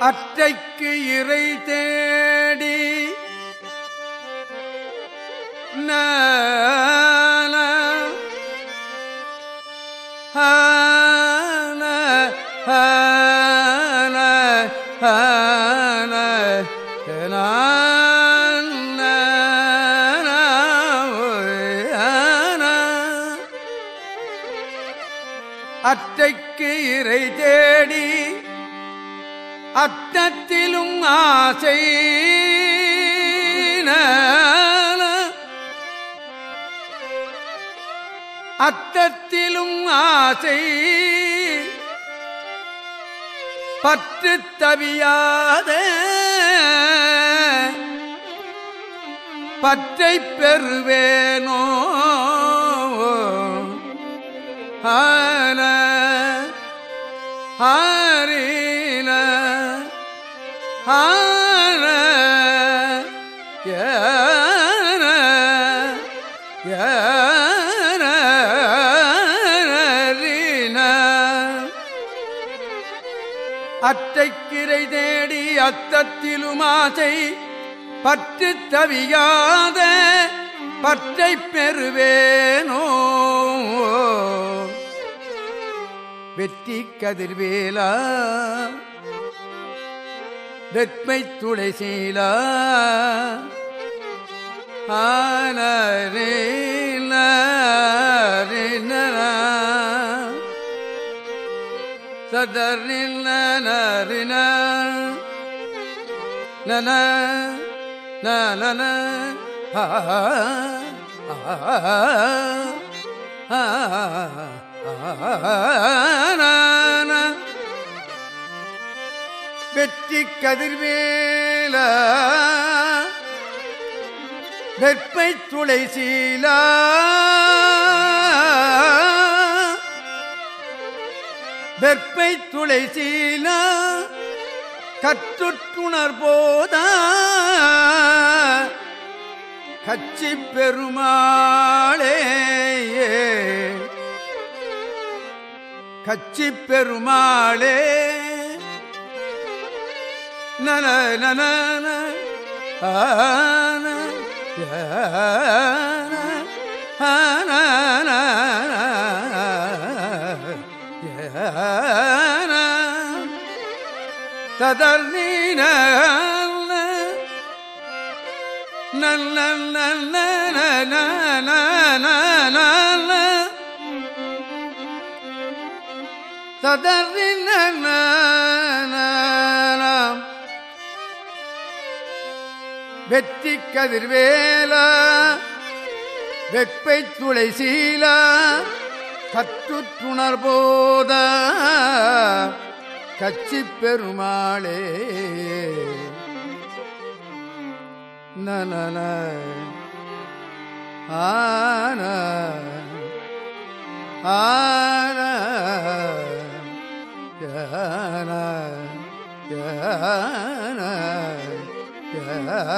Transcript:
அற்றைக்கு இறை தேடி நான அற்றைக்கு இறை தேடி அத்தத்திலும் ஆசை அத்தத்திலும் ஆசை பற்று தவியாத பற்றை பெறுவேனோ ஆன ஆ ஆன அற்றைக்கிரை தேடி அத்தத்திலுமாசை பற்று தவியாத பற்றை பெறுவேனோ. வெற்றி கதிர்வேலா வெப்பை துளைசீலா ஆனரே சதரின நரின நன நன ஆ ஆ வெற்றி கதிர்வேல வெப்பை துளை சீலா வெப்பை துளை சீலா கற்றுற்றுணர் போதா கச்சி பெருமாளே. கச்சி பெருமாளே. நன நன ததர் நீன நல்ல நல்ல நல்ல வெற்றி கதிர்வேலா வெப்பை துளை சீலா கற்றுற்றுணர் கச்சி பெருமாளே நன ஆன ஆன ஆன யான